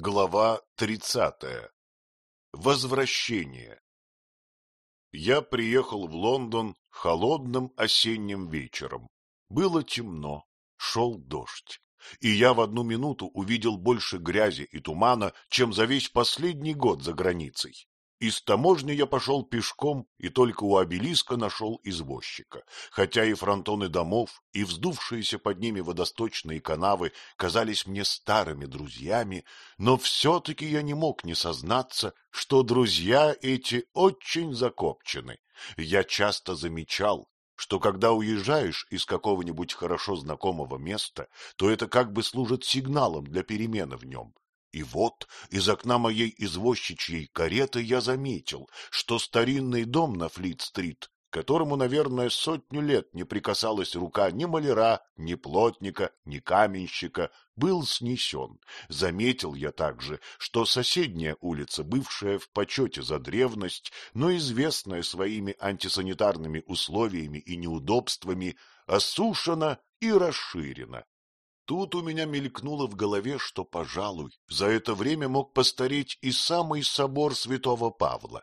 Глава тридцатая. Возвращение. Я приехал в Лондон холодным осенним вечером. Было темно, шел дождь, и я в одну минуту увидел больше грязи и тумана, чем за весь последний год за границей. Из таможни я пошел пешком и только у обелиска нашел извозчика, хотя и фронтоны домов, и вздувшиеся под ними водосточные канавы казались мне старыми друзьями, но все-таки я не мог не сознаться, что друзья эти очень закопчены. Я часто замечал, что когда уезжаешь из какого-нибудь хорошо знакомого места, то это как бы служит сигналом для перемены в нем, и вот из окна моей извозчичьей кареты я заметил, что старинный дом на Флит-стрит, которому, наверное, сотню лет не прикасалась рука ни маляра, ни плотника, ни каменщика, был снесен. Заметил я также, что соседняя улица, бывшая в почете за древность, но известная своими антисанитарными условиями и неудобствами, осушена и расширена. Тут у меня мелькнуло в голове, что, пожалуй, за это время мог постареть и самый собор святого Павла.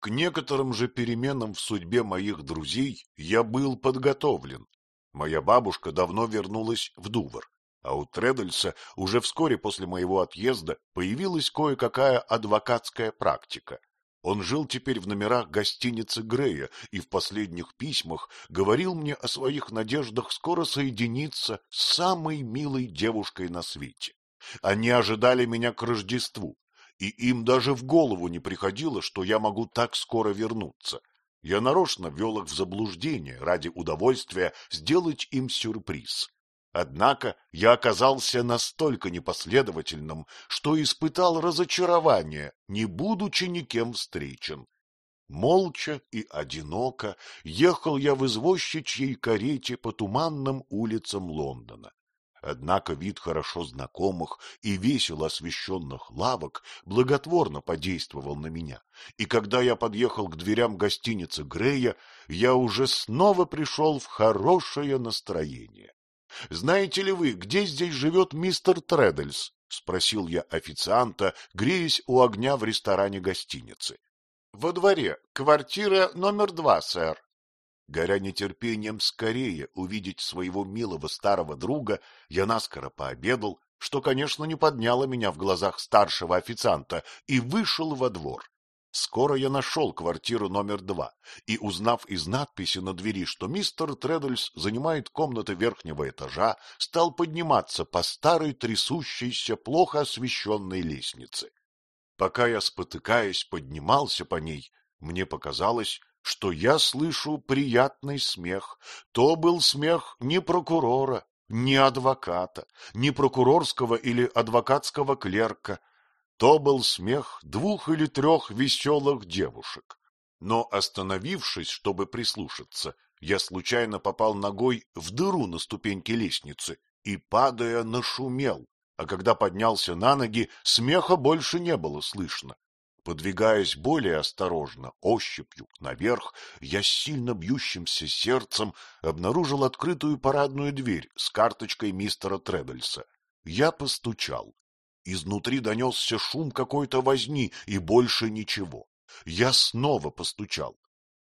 К некоторым же переменам в судьбе моих друзей я был подготовлен. Моя бабушка давно вернулась в Дувр, а у Тредельса уже вскоре после моего отъезда появилась кое-какая адвокатская практика. Он жил теперь в номерах гостиницы Грея и в последних письмах говорил мне о своих надеждах скоро соединиться с самой милой девушкой на свете. Они ожидали меня к Рождеству, и им даже в голову не приходило, что я могу так скоро вернуться. Я нарочно вел их в заблуждение ради удовольствия сделать им сюрприз. Однако я оказался настолько непоследовательным, что испытал разочарование, не будучи никем встречен. Молча и одиноко ехал я в извозчичьей карете по туманным улицам Лондона. Однако вид хорошо знакомых и весело освещенных лавок благотворно подействовал на меня, и когда я подъехал к дверям гостиницы Грея, я уже снова пришел в хорошее настроение. — Знаете ли вы, где здесь живет мистер Тредельс? — спросил я официанта, греясь у огня в ресторане гостиницы. — Во дворе, квартира номер два, сэр. Горя нетерпением скорее увидеть своего милого старого друга, я наскоро пообедал, что, конечно, не подняло меня в глазах старшего официанта, и вышел во двор. Скоро я нашел квартиру номер два и, узнав из надписи на двери, что мистер Треддельс занимает комнаты верхнего этажа, стал подниматься по старой трясущейся, плохо освещенной лестнице. Пока я, спотыкаясь, поднимался по ней, мне показалось, что я слышу приятный смех. То был смех не прокурора, не адвоката, не прокурорского или адвокатского клерка, то был смех двух или трех веселых девушек. Но, остановившись, чтобы прислушаться, я случайно попал ногой в дыру на ступеньке лестницы и, падая, нашумел, а когда поднялся на ноги, смеха больше не было слышно. Подвигаясь более осторожно, ощупью, наверх, я с сильно бьющимся сердцем обнаружил открытую парадную дверь с карточкой мистера Треддельса. Я постучал. Изнутри донесся шум какой-то возни, и больше ничего. Я снова постучал.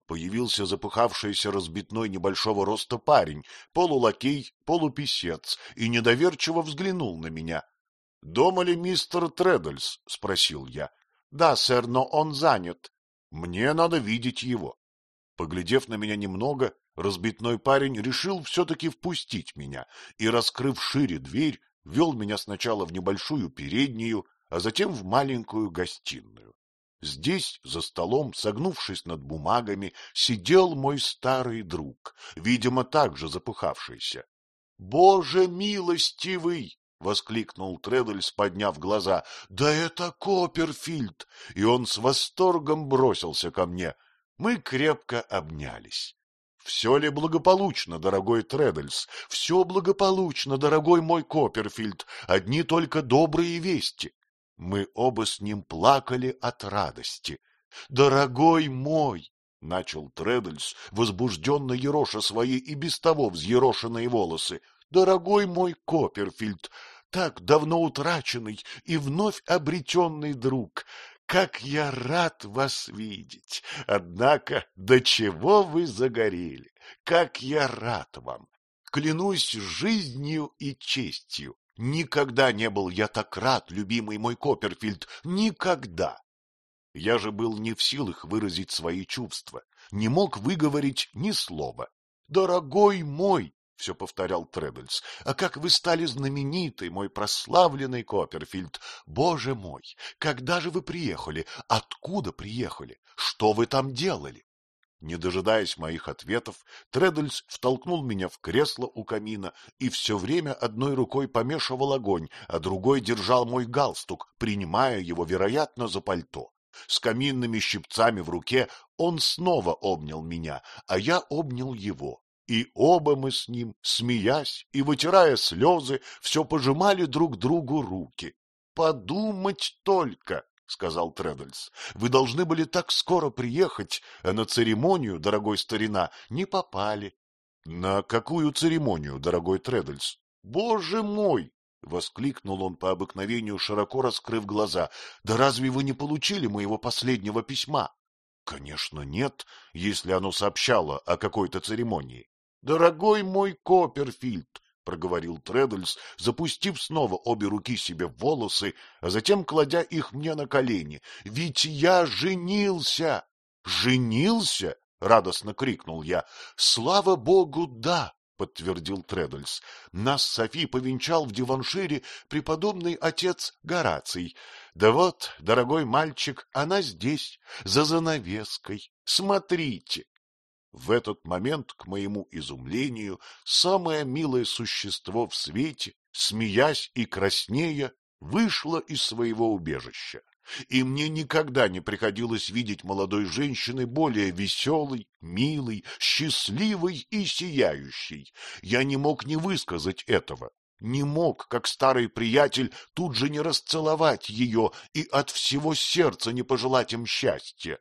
Появился запыхавшийся разбитной небольшого роста парень, полулакей, полуписец, и недоверчиво взглянул на меня. — Дома ли мистер Треддельс? — спросил я. — Да, сэр, но он занят. — Мне надо видеть его. Поглядев на меня немного, разбитной парень решил все-таки впустить меня и, раскрыв шире дверь, вел меня сначала в небольшую переднюю, а затем в маленькую гостиную. Здесь, за столом, согнувшись над бумагами, сидел мой старый друг, видимо, также запыхавшийся. — Боже милостивый! — воскликнул Тредельс, подняв глаза. — Да это Копперфильд! И он с восторгом бросился ко мне. Мы крепко обнялись. Все ли благополучно, дорогой Тредельс? Все благополучно, дорогой мой Копперфильд. Одни только добрые вести. Мы оба с ним плакали от радости. Дорогой мой, — начал Тредельс, возбужденно ероша свои и без того взъерошенные волосы. — Дорогой мой Копперфильд, так давно утраченный и вновь обретенный друг. Как я рад вас видеть! Однако, до чего вы загорели! Как я рад вам! Клянусь жизнью и честью, никогда не был я так рад, любимый мой Копперфильд, никогда! Я же был не в силах выразить свои чувства, не мог выговорить ни слова. Дорогой мой, — все повторял Требльс. — А как вы стали знаменитый, мой прославленный Копперфильд! Боже мой! Когда же вы приехали? Откуда приехали? Что вы там делали? Не дожидаясь моих ответов, Тредльс втолкнул меня в кресло у камина и все время одной рукой помешивал огонь, а другой держал мой галстук, принимая его, вероятно, за пальто. С каминными щипцами в руке он снова обнял меня, а я обнял его. И оба мы с ним, смеясь и вытирая слезы, все пожимали друг другу руки. — Подумать только! — сказал Треддельс. — Вы должны были так скоро приехать, а на церемонию, дорогой старина, не попали. — На какую церемонию, дорогой Треддельс? — Боже мой! — воскликнул он по обыкновению, широко раскрыв глаза. — Да разве вы не получили моего последнего письма? — Конечно, нет, если оно сообщало о какой-то церемонии. Дорогой мой Копперфильд, — проговорил Треддельс, запустив снова обе руки себе в волосы, а затем кладя их мне на колени. — Ведь я женился! — Женился? — радостно крикнул я. — Слава богу, да! — подтвердил Треддельс. — Нас Софи повенчал в Диваншире преподобный отец Гораций. Да вот, дорогой мальчик, она здесь, за занавеской. Смотрите! В этот момент, к моему изумлению, самое милое существо в свете, смеясь и краснея, вышло из своего убежища. И мне никогда не приходилось видеть молодой женщины более веселой, милой, счастливой и сияющей. Я не мог не высказать этого, не мог, как старый приятель, тут же не расцеловать ее и от всего сердца не пожелать им счастья.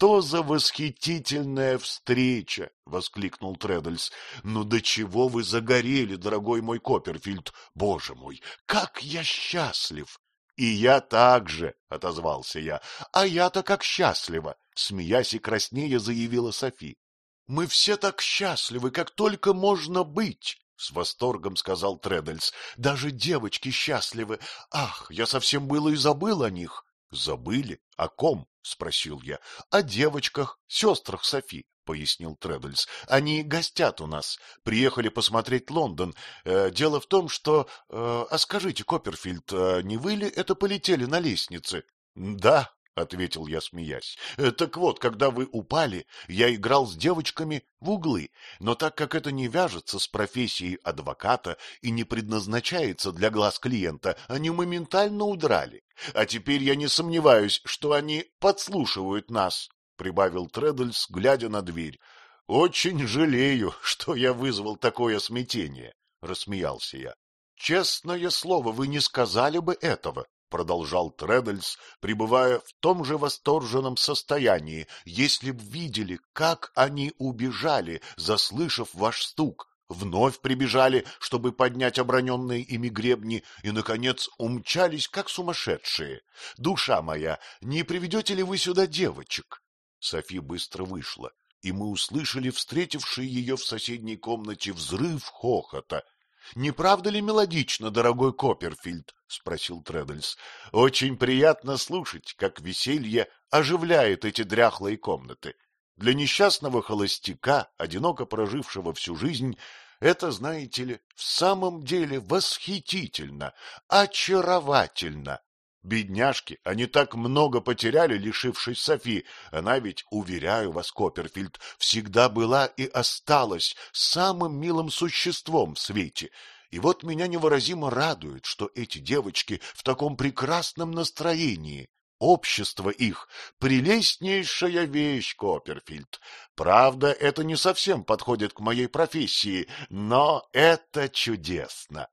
Что за восхитительная встреча! — воскликнул Треддельс. — Ну до чего вы загорели, дорогой мой Копперфильд! Боже мой, как я счастлив! — И я также, — отозвался я. — А я-то как счастлива! — смеясь и краснея заявила Софи. — Мы все так счастливы, как только можно быть! — с восторгом сказал Треддельс. — Даже девочки счастливы. Ах, я совсем было и забыл о них. — Забыли? О ком? — спросил я. — О девочках, сестрах Софи, — пояснил Треддельс. — Они гостят у нас, приехали посмотреть Лондон. Э, дело в том, что... Э, а скажите, Копперфильд, э, не вы ли это полетели на лестнице? — Да, — ответил я, смеясь. «Э, — Так вот, когда вы упали, я играл с девочками в углы, но так как это не вяжется с профессией адвоката и не предназначается для глаз клиента, они моментально удрали. А теперь я не сомневаюсь, что они подслушивают нас, — прибавил Треддельс, глядя на дверь. — Очень жалею, что я вызвал такое смятение, — рассмеялся я. — Честное слово, вы не сказали бы этого, продолжал Треддельс, пребывая в том же восторженном состоянии, если б видели, как они убежали, заслышав ваш стук, вновь прибежали, чтобы поднять оброненные ими гребни, и, наконец, умчались, как сумасшедшие. Душа моя, не приведете ли вы сюда девочек? Софи быстро вышла, и мы услышали встретивший ее в соседней комнате взрыв хохота. — Не правда ли мелодично, дорогой Копперфильд? — спросил Треддельс. — Очень приятно слушать, как веселье оживляет эти дряхлые комнаты. Для несчастного холостяка, одиноко прожившего всю жизнь, это, знаете ли, в самом деле восхитительно, очаровательно. Бедняжки, они так много потеряли, лишившись Софи. Она ведь, уверяю вас, Копперфильд, всегда была и осталась самым милым существом в свете. И вот меня невыразимо радует, что эти девочки в таком прекрасном настроении. Общество их — прелестнейшая вещь, Копперфильд. Правда, это не совсем подходит к моей профессии, но это чудесно.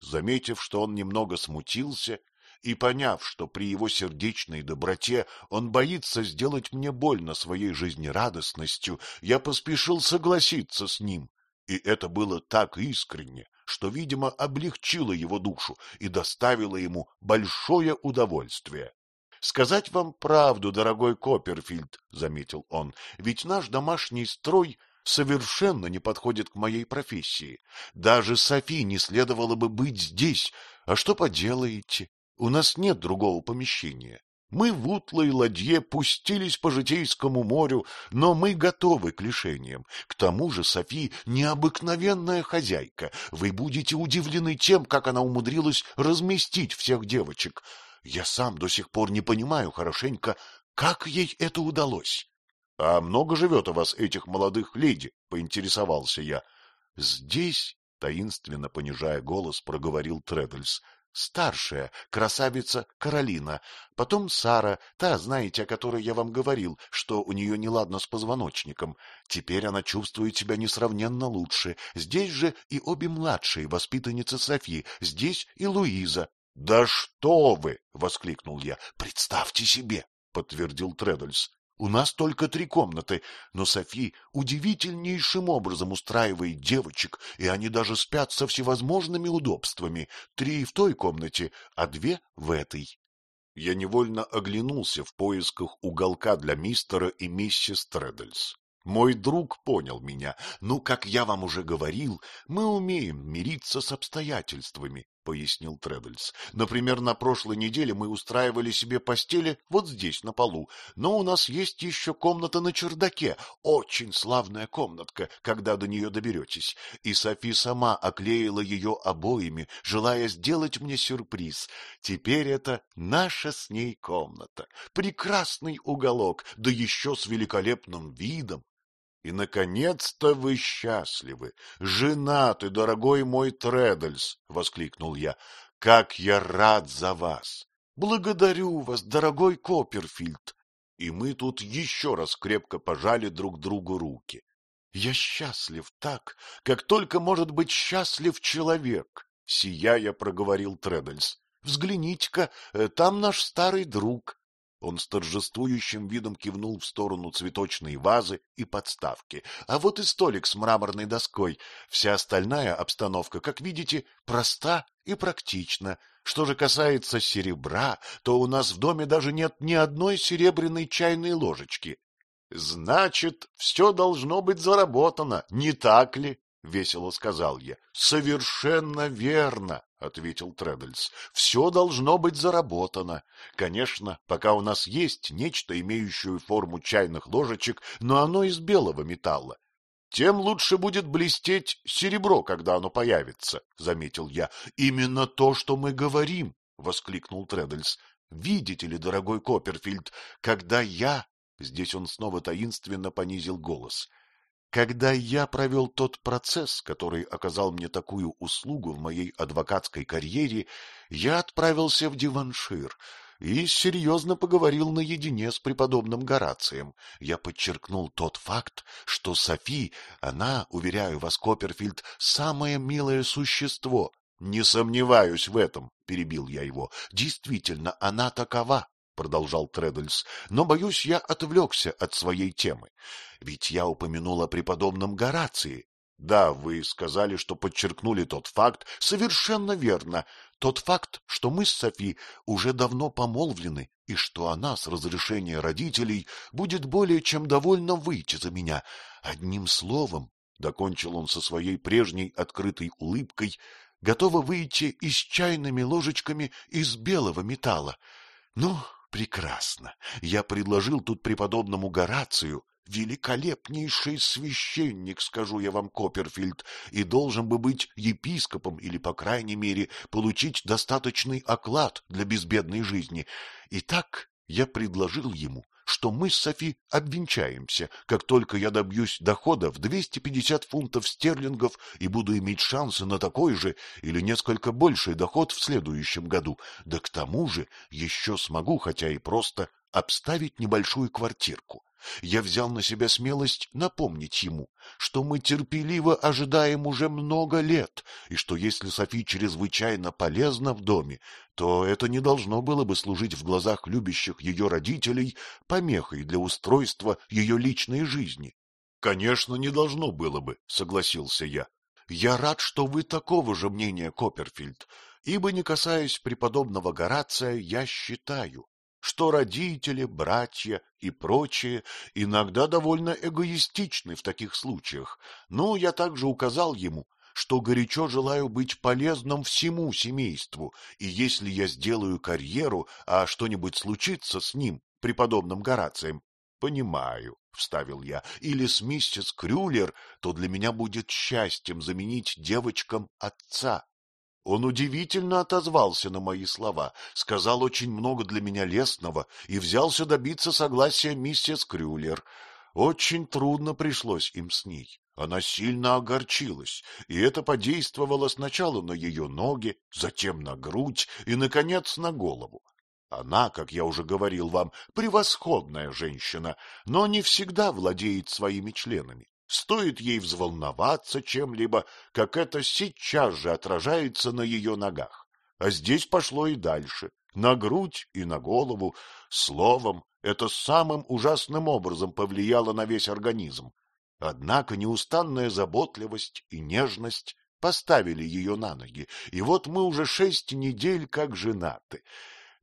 Заметив, что он немного смутился, и поняв, что при его сердечной доброте он боится сделать мне больно своей жизнерадостностью, я поспешил согласиться с ним. И это было так искренне, что, видимо, облегчило его душу и доставило ему большое удовольствие. — Сказать вам правду, дорогой Копперфильд, — заметил он, — ведь наш домашний строй совершенно не подходит к моей профессии. Даже Софи не следовало бы быть здесь. А что поделаете? У нас нет другого помещения. Мы в утлой ладье пустились по житейскому морю, но мы готовы к лишениям. К тому же Софи необыкновенная хозяйка. Вы будете удивлены тем, как она умудрилась разместить всех девочек. Я сам до сих пор не понимаю хорошенько, как ей это удалось. — А много живет у вас этих молодых леди? — поинтересовался я. — Здесь, — таинственно понижая голос, проговорил Треддельс, — старшая, красавица Каролина, потом Сара, та, знаете, о которой я вам говорил, что у нее неладно с позвоночником. Теперь она чувствует себя несравненно лучше. Здесь же и обе младшие воспитанницы Софи, здесь и Луиза. — Да что вы! — воскликнул я. — Представьте себе! — подтвердил Треддельс. У нас только три комнаты, но Софи удивительнейшим образом устраивает девочек, и они даже спят со всевозможными удобствами. Три в той комнате, а две в этой. Я невольно оглянулся в поисках уголка для мистера и миссис Треддельс. Мой друг понял меня. Ну, как я вам уже говорил, мы умеем мириться с обстоятельствами. — пояснил Треддельс. — Например, на прошлой неделе мы устраивали себе постели вот здесь, на полу, но у нас есть еще комната на чердаке, очень славная комнатка, когда до нее доберетесь. И Софи сама оклеила ее обоями, желая сделать мне сюрприз. Теперь это наша с ней комната. Прекрасный уголок, да еще с великолепным видом. И, наконец-то, вы счастливы, женаты, дорогой мой Треддельс, — воскликнул я. — Как я рад за вас! Благодарю вас, дорогой Копперфильд! И мы тут еще раз крепко пожали друг другу руки. Я счастлив так, как только может быть счастлив человек, — сияя проговорил Треддельс. — Взгляните-ка, э, там наш старый друг. Он с торжествующим видом кивнул в сторону цветочной вазы и подставки. А вот и столик с мраморной доской. Вся остальная обстановка, как видите, проста и практична. Что же касается серебра, то у нас в доме даже нет ни одной серебряной чайной ложечки. — Значит, все должно быть заработано, не так ли? — весело сказал я. — Совершенно верно, — ответил Треддельс. — Все должно быть заработано. Конечно, пока у нас есть нечто, имеющее форму чайных ложечек, но оно из белого металла. Тем лучше будет блестеть серебро, когда оно появится, — заметил я. — Именно то, что мы говорим, — воскликнул Треддельс. — Видите ли, дорогой Копперфильд, когда я... Здесь он снова таинственно понизил голос — когда я провел тот процесс, который оказал мне такую услугу в моей адвокатской карьере, я отправился в Диваншир и серьезно поговорил наедине с преподобным Горацием. Я подчеркнул тот факт, что Софи, она, уверяю вас, Копперфильд, самое милое существо. — Не сомневаюсь в этом, — перебил я его. — Действительно, она такова. — продолжал Треддельс, — но, боюсь, я отвлекся от своей темы. Ведь я упомянул о преподобном Горации. Да, вы сказали, что подчеркнули тот факт. Совершенно верно. Тот факт, что мы с Софи уже давно помолвлены, и что она с разрешения родителей будет более чем довольна выйти за меня. Одним словом, — докончил он со своей прежней открытой улыбкой, — готова выйти и с чайными ложечками из белого металла. Ну, Прекрасно. Я предложил тут преподобному Горацию, великолепнейший священник, скажу я вам, Копперфильд, и должен бы быть епископом или, по крайней мере, получить достаточный оклад для безбедной жизни. Итак, я предложил ему что мы с Софи обвенчаемся, как только я добьюсь дохода в 250 фунтов стерлингов и буду иметь шансы на такой же или несколько больший доход в следующем году. Да к тому же еще смогу, хотя и просто, обставить небольшую квартирку я взял на себя смелость напомнить ему, что мы терпеливо ожидаем уже много лет, и что если Софи чрезвычайно полезна в доме, то это не должно было бы служить в глазах любящих ее родителей помехой для устройства ее личной жизни. — Конечно, не должно было бы, — согласился я. Я рад, что вы такого же мнения, Копперфильд, ибо, не касаясь преподобного Горация, я считаю, что родители, братья и прочие иногда довольно эгоистичны в таких случаях, но я также указал ему, что горячо желаю быть полезным всему семейству, и если я сделаю карьеру, а что-нибудь случится с ним, преподобным Горацием, понимаю, — вставил я, — или с миссис Крюлер, то для меня будет счастьем заменить девочкам отца. Он удивительно отозвался на мои слова, сказал очень много для меня лестного и взялся добиться согласия миссис Крюлер. Очень трудно пришлось им с ней. Она сильно огорчилась, и это подействовало сначала на ее ноги, затем на грудь и, наконец, на голову. Она, как я уже говорил вам, превосходная женщина, но не всегда владеет своими членами. Стоит ей взволноваться чем-либо, как это сейчас же отражается на ее ногах. А здесь пошло и дальше, на грудь и на голову. Словом, это самым ужасным образом повлияло на весь организм. Однако неустанная заботливость и нежность поставили ее на ноги, и вот мы уже шесть недель как женаты.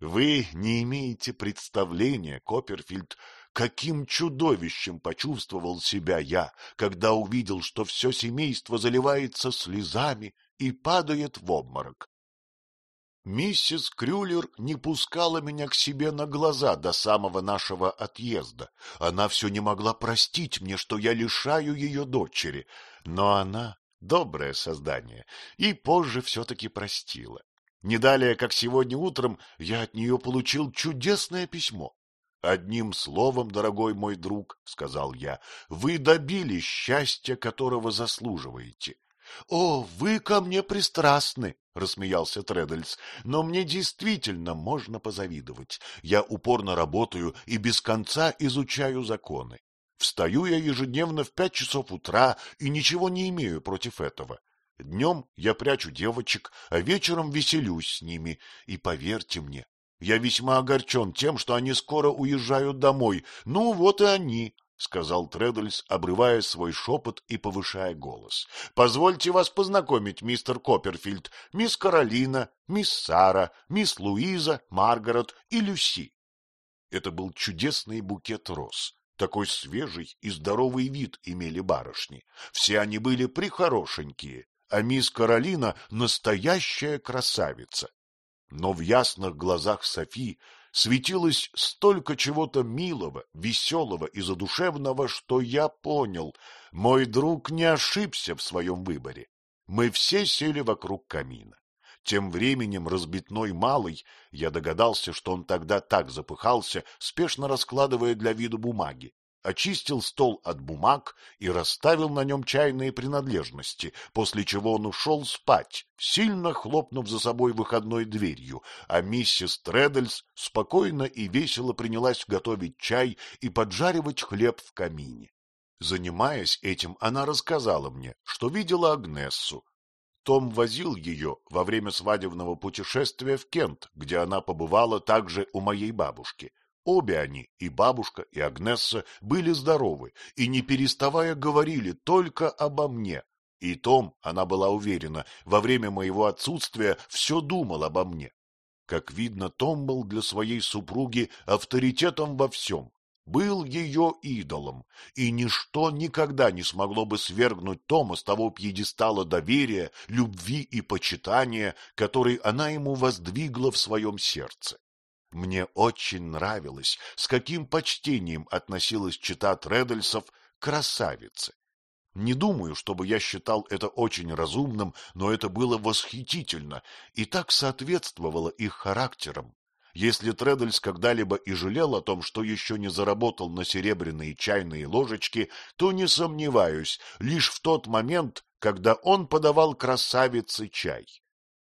Вы не имеете представления, Копперфильд, каким чудовищем почувствовал себя я, когда увидел, что все семейство заливается слезами и падает в обморок. Миссис Крюлер не пускала меня к себе на глаза до самого нашего отъезда. Она все не могла простить мне, что я лишаю ее дочери, но она доброе создание и позже все-таки простила. Не далее, как сегодня утром, я от нее получил чудесное письмо. Одним словом, дорогой мой друг, — сказал я, — вы добились счастья, которого заслуживаете. — О, вы ко мне пристрастны, — рассмеялся Тредальс, — но мне действительно можно позавидовать. Я упорно работаю и без конца изучаю законы. Встаю я ежедневно в пять часов утра и ничего не имею против этого. Днем я прячу девочек, а вечером веселюсь с ними. И поверьте мне, я весьма огорчен тем, что они скоро уезжают домой. Ну, вот и они, — сказал Треддельс, обрывая свой шепот и повышая голос. — Позвольте вас познакомить, мистер Копперфильд, мисс Каролина, мисс Сара, мисс Луиза, Маргарет и Люси. Это был чудесный букет роз. Такой свежий и здоровый вид имели барышни. Все они были прихорошенькие, а мисс Каролина — настоящая красавица. Но в ясных глазах Софи светилось столько чего-то милого, веселого и задушевного, что я понял, мой друг не ошибся в своем выборе. Мы все сели вокруг камина. Тем временем разбитной малый, я догадался, что он тогда так запыхался, спешно раскладывая для виду бумаги, очистил стол от бумаг и расставил на нем чайные принадлежности, после чего он ушел спать, сильно хлопнув за собой выходной дверью, а миссис Треддельс спокойно и весело принялась готовить чай и поджаривать хлеб в камине. Занимаясь этим, она рассказала мне, что видела Агнессу. Том возил ее во время свадебного путешествия в Кент, где она побывала также у моей бабушки. Обе они, и бабушка, и Агнесса, были здоровы и, не переставая, говорили только обо мне. И Том, она была уверена, во время моего отсутствия все думал обо мне. Как видно, Том был для своей супруги авторитетом во всем, был ее идолом, и ничто никогда не смогло бы свергнуть Тома с того пьедестала доверия, любви и почитания, который она ему воздвигла в своем сердце. Мне очень нравилось, с каким почтением относилась чита Тредельсов к красавице. Не думаю, чтобы я считал это очень разумным, но это было восхитительно и так соответствовало их характерам. Если Тредельс когда-либо и жалел о том, что еще не заработал на серебряные чайные ложечки, то не сомневаюсь, лишь в тот момент, когда он подавал красавице чай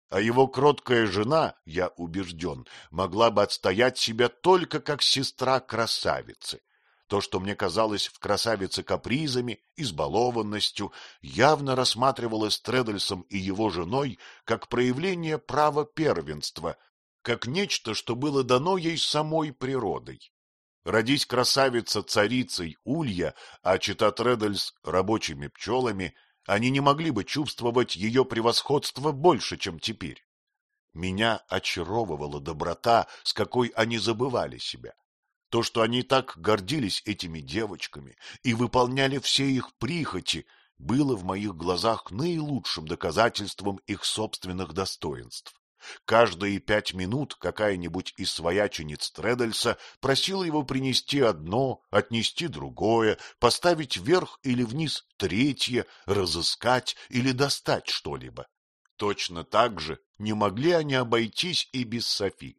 а его кроткая жена, я убежден, могла бы отстоять себя только как сестра красавицы. То, что мне казалось в красавице капризами, избалованностью, явно рассматривалось Тредельсом и его женой как проявление права первенства, как нечто, что было дано ей самой природой. Родись красавица царицей Улья, а чита Тредельс рабочими пчелами, они не могли бы чувствовать ее превосходство больше, чем теперь. Меня очаровывала доброта, с какой они забывали себя. То, что они так гордились этими девочками и выполняли все их прихоти, было в моих глазах наилучшим доказательством их собственных достоинств. Каждые пять минут какая-нибудь из своячениц Тредельса просила его принести одно, отнести другое, поставить вверх или вниз третье, разыскать или достать что-либо. Точно так же не могли они обойтись и без Софи.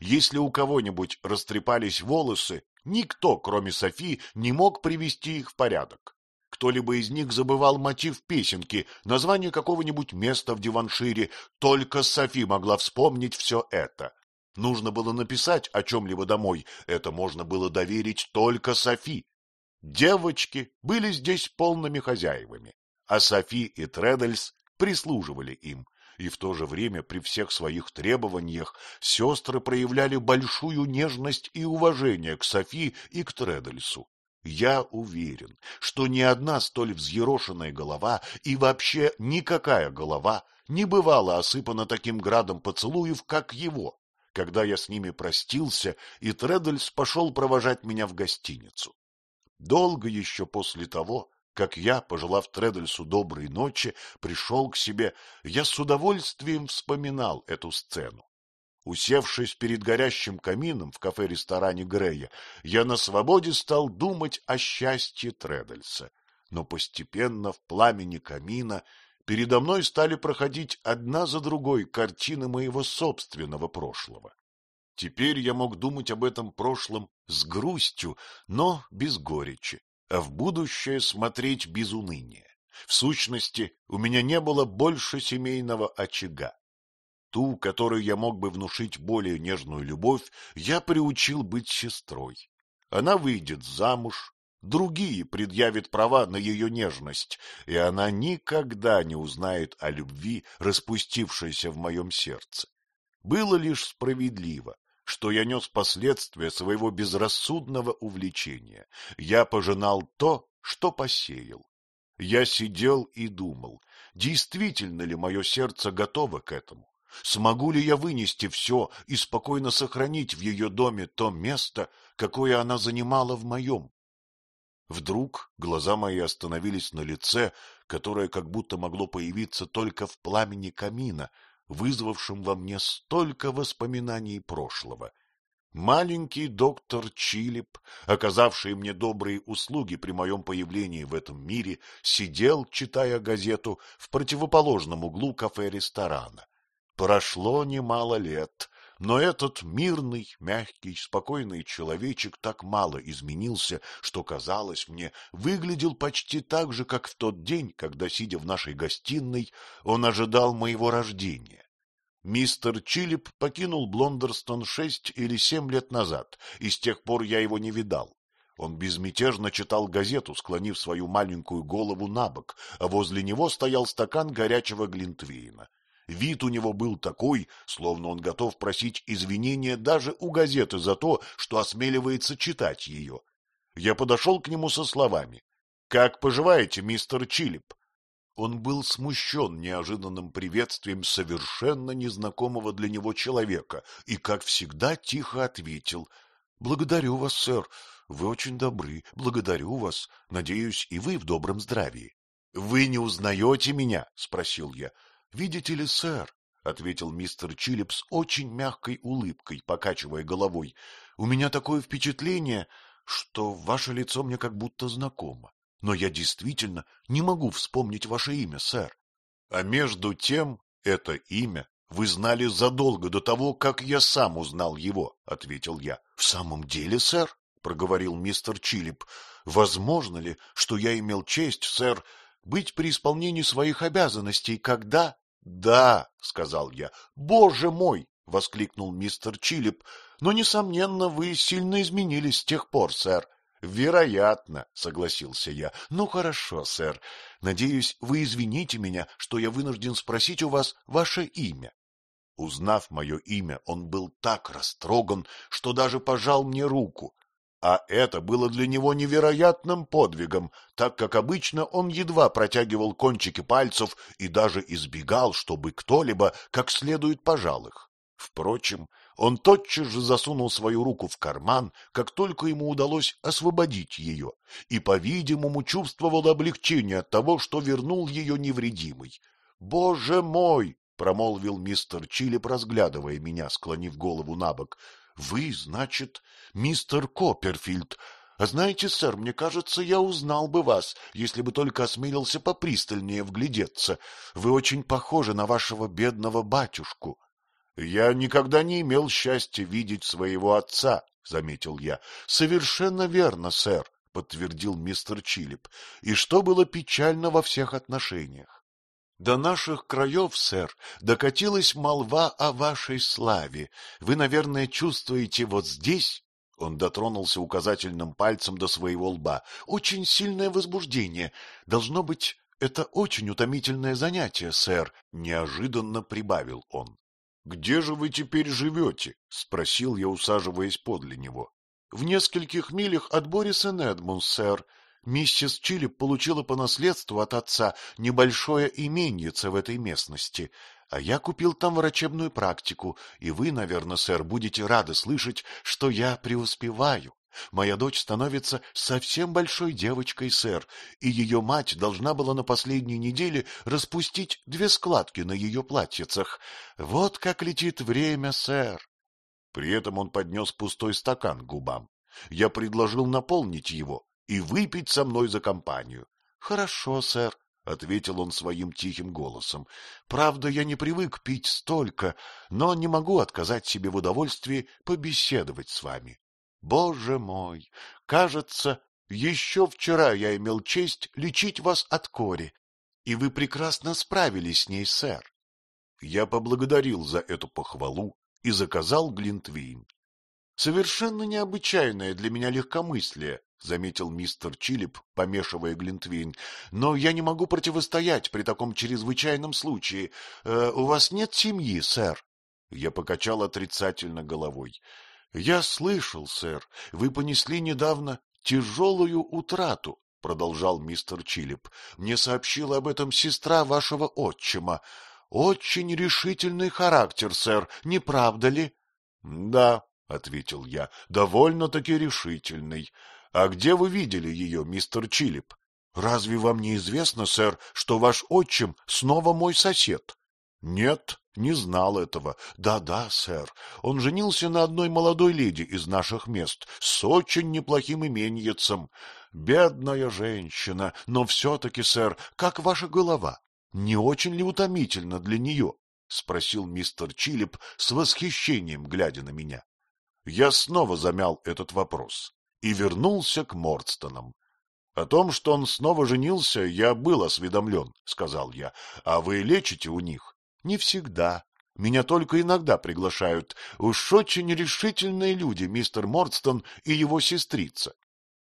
Если у кого-нибудь растрепались волосы, никто, кроме Софи, не мог привести их в порядок. Кто-либо из них забывал мотив песенки, название какого-нибудь места в Диваншире. Только Софи могла вспомнить все это. Нужно было написать о чем-либо домой. Это можно было доверить только Софи. Девочки были здесь полными хозяевами, а Софи и Тредельс прислуживали им. И в то же время при всех своих требованиях сестры проявляли большую нежность и уважение к Софи и к Тредельсу. Я уверен, что ни одна столь взъерошенная голова и вообще никакая голова не бывала осыпана таким градом поцелуев, как его, когда я с ними простился, и Тредельс пошел провожать меня в гостиницу. Долго еще после того, как я, пожелав Тредельсу доброй ночи, пришел к себе, я с удовольствием вспоминал эту сцену. Усевшись перед горящим камином в кафе-ресторане Грея, я на свободе стал думать о счастье Тредельса. Но постепенно в пламени камина передо мной стали проходить одна за другой картины моего собственного прошлого. Теперь я мог думать об этом прошлом с грустью, но без горечи, а в будущее смотреть без уныния. В сущности, у меня не было больше семейного очага. Ту, которой я мог бы внушить более нежную любовь, я приучил быть сестрой. Она выйдет замуж, другие предъявят права на ее нежность, и она никогда не узнает о любви, распустившейся в моем сердце. Было лишь справедливо, что я нес последствия своего безрассудного увлечения. Я пожинал то, что посеял. Я сидел и думал, действительно ли мое сердце готово к этому. Смогу ли я вынести все и спокойно сохранить в ее доме то место, какое она занимала в моем? Вдруг глаза мои остановились на лице, которое как будто могло появиться только в пламени камина, вызвавшем во мне столько воспоминаний прошлого. Маленький доктор Чилип, оказавший мне добрые услуги при моем появлении в этом мире, сидел, читая газету, в противоположном углу кафе-ресторана. Прошло немало лет, но этот мирный, мягкий, спокойный человечек так мало изменился, что, казалось мне, выглядел почти так же, как в тот день, когда, сидя в нашей гостиной, он ожидал моего рождения. Мистер Чилип покинул Блондерстон шесть или семь лет назад, и с тех пор я его не видал. Он безмятежно читал газету, склонив свою маленькую голову на бок, а возле него стоял стакан горячего глинтвейна. Вид у него был такой, словно он готов просить извинения даже у газеты за то, что осмеливается читать ее. Я подошел к нему со словами. — Как поживаете, мистер Чилип? Он был смущен неожиданным приветствием совершенно незнакомого для него человека и, как всегда, тихо ответил. — Благодарю вас, сэр. Вы очень добры. Благодарю вас. Надеюсь, и вы в добром здравии. — Вы не узнаете меня? — спросил я. Видите ли, сэр, — ответил мистер Чилип с очень мягкой улыбкой, покачивая головой, — у меня такое впечатление, что ваше лицо мне как будто знакомо. Но я действительно не могу вспомнить ваше имя, сэр. А между тем это имя вы знали задолго до того, как я сам узнал его, — ответил я. — В самом деле, сэр, — проговорил мистер Чилип, — возможно ли, что я имел честь, сэр, быть при исполнении своих обязанностей, когда... — Да, — сказал я. — Боже мой! — воскликнул мистер Чилип. — Но, несомненно, вы сильно изменились с тех пор, сэр. — Вероятно, — согласился я. — Ну, хорошо, сэр. Надеюсь, вы извините меня, что я вынужден спросить у вас ваше имя. Узнав мое имя, он был так растроган, что даже пожал мне руку. А это было для него невероятным подвигом, так как обычно он едва протягивал кончики пальцев и даже избегал, чтобы кто-либо как следует пожал их. Впрочем, он тотчас же засунул свою руку в карман, как только ему удалось освободить ее, и, по-видимому, чувствовал облегчение от того, что вернул ее невредимой. — Боже мой! — промолвил мистер Чилип, разглядывая меня, склонив голову на бок. — Вы, значит, мистер Копперфильд. А знаете, сэр, мне кажется, я узнал бы вас, если бы только осмелился попристальнее вглядеться. Вы очень похожи на вашего бедного батюшку. — Я никогда не имел счастья видеть своего отца, — заметил я. — Совершенно верно, сэр, — подтвердил мистер Чилип. — И что было печально во всех отношениях. До наших краев, сэр, докатилась молва о вашей славе. Вы, наверное, чувствуете вот здесь, он дотронулся указательным пальцем до своего лба, очень сильное возбуждение. Должно быть, это очень утомительное занятие, сэр, неожиданно прибавил он. Где же вы теперь живете? спросил я, усаживаясь подле него. В нескольких милях от Бориса Недмунс, сэр, Миссис Чилип получила по наследству от отца небольшое именьице в этой местности, а я купил там врачебную практику, и вы, наверное, сэр, будете рады слышать, что я преуспеваю. Моя дочь становится совсем большой девочкой, сэр, и ее мать должна была на последней неделе распустить две складки на ее платьицах. Вот как летит время, сэр. При этом он поднес пустой стакан к губам. Я предложил наполнить его, и выпить со мной за компанию. — Хорошо, сэр, — ответил он своим тихим голосом. — Правда, я не привык пить столько, но не могу отказать себе в удовольствии побеседовать с вами. Боже мой, кажется, еще вчера я имел честь лечить вас от кори, и вы прекрасно справились с ней, сэр. Я поблагодарил за эту похвалу и заказал глинтвейн. Совершенно необычайное для меня легкомыслие, — заметил мистер Чилип, помешивая глинтвейн. — Но я не могу противостоять при таком чрезвычайном случае. Э, у вас нет семьи, сэр? Я покачал отрицательно головой. — Я слышал, сэр, вы понесли недавно тяжелую утрату, — продолжал мистер Чилип. — Мне сообщила об этом сестра вашего отчима. Очень решительный характер, сэр, не правда ли? — Да, — ответил я, — довольно-таки решительный. А где вы видели ее, мистер Чилип? Разве вам не известно, сэр, что ваш отчим снова мой сосед? Нет, не знал этого. Да-да, сэр, он женился на одной молодой леди из наших мест с очень неплохим именьицем. Бедная женщина, но все-таки, сэр, как ваша голова? Не очень ли утомительно для нее? — спросил мистер Чилип с восхищением, глядя на меня. Я снова замял этот вопрос и вернулся к Мордстонам. — О том, что он снова женился, я был осведомлен, — сказал я. — А вы лечите у них? — Не всегда. Меня только иногда приглашают. Уж очень решительные люди, мистер Мордстон и его сестрица.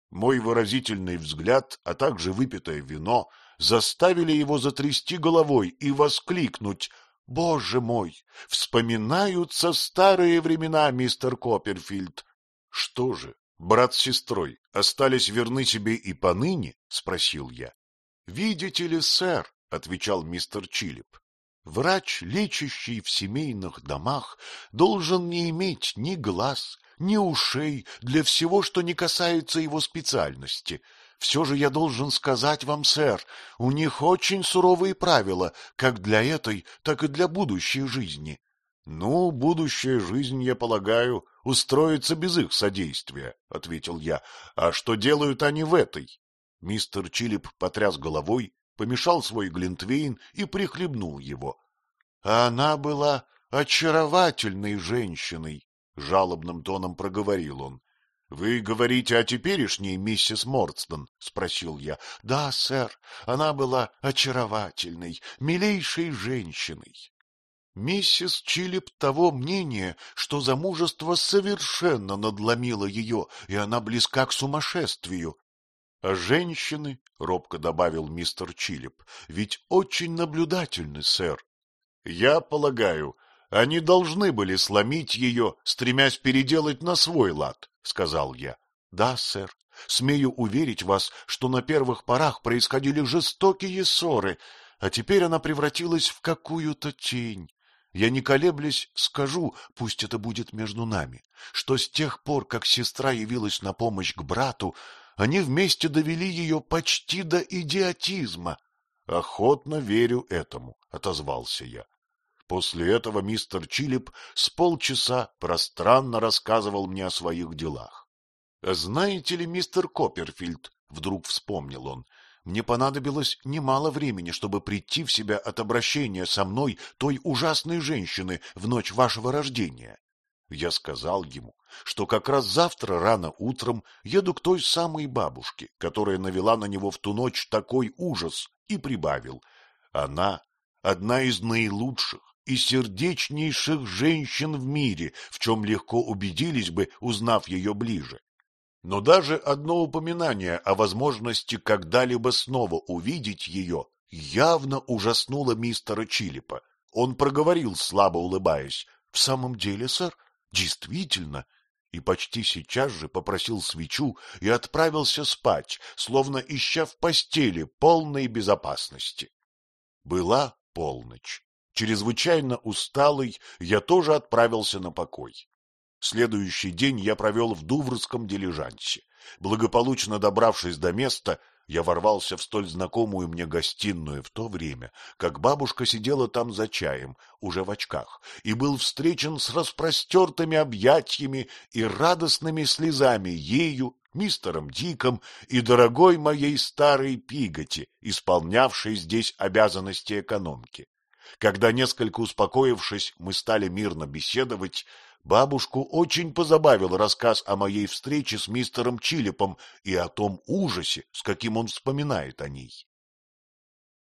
Мой выразительный взгляд, а также выпитое вино заставили его затрясти головой и воскликнуть «Боже мой! Вспоминаются старые времена, мистер Копперфильд!» Что же, брат с сестрой остались верны себе и поныне? — спросил я. — Видите ли, сэр, — отвечал мистер Чилип, — врач, лечащий в семейных домах, должен не иметь ни глаз, ни ушей для всего, что не касается его специальности. Все же я должен сказать вам, сэр, у них очень суровые правила, как для этой, так и для будущей жизни. — Ну, будущая жизнь, я полагаю, устроится без их содействия, — ответил я. — А что делают они в этой? Мистер Чилип потряс головой, помешал свой глинтвейн и прихлебнул его. — А она была очаровательной женщиной, — жалобным тоном проговорил он. — Вы говорите о теперешней миссис Мордстон? — спросил я. — Да, сэр, она была очаровательной, милейшей женщиной. Миссис Чилип того мнения, что замужество совершенно надломило ее, и она близка к сумасшествию. — А женщины, — робко добавил мистер Чилип, — ведь очень наблюдательны, сэр. — Я полагаю, они должны были сломить ее, стремясь переделать на свой лад, — сказал я. — Да, сэр. Смею уверить вас, что на первых порах происходили жестокие ссоры, а теперь она превратилась в какую-то тень. Я не колеблясь скажу, пусть это будет между нами, что с тех пор, как сестра явилась на помощь к брату, они вместе довели ее почти до идиотизма. — Охотно верю этому, — отозвался я. После этого мистер Чилип с полчаса пространно рассказывал мне о своих делах. — Знаете ли, мистер Копперфильд, — вдруг вспомнил он, — мне понадобилось немало времени, чтобы прийти в себя от обращения со мной той ужасной женщины в ночь вашего рождения. Я сказал ему, что как раз завтра рано утром еду к той самой бабушке, которая навела на него в ту ночь такой ужас, и прибавил. Она одна из наилучших, и сердечнейших женщин в мире, в чем легко убедились бы, узнав ее ближе. Но даже одно упоминание о возможности когда-либо снова увидеть ее явно ужаснуло мистера Чилипа. Он проговорил, слабо улыбаясь, — В самом деле, сэр, действительно, и почти сейчас же попросил свечу и отправился спать, словно ища в постели полной безопасности. Была полночь. Чрезвычайно усталый, я тоже отправился на покой. Следующий день я провел в Дуврском дилижансе. Благополучно добравшись до места, я ворвался в столь знакомую мне гостиную в то время, как бабушка сидела там за чаем, уже в очках, и был встречен с распростертыми объятиями и радостными слезами ею, мистером Диком и дорогой моей старой Пиготи, исполнявшей здесь обязанности экономки. Когда, несколько успокоившись, мы стали мирно беседовать, бабушку очень позабавил рассказ о моей встрече с мистером Чилипом и о том ужасе, с каким он вспоминает о ней.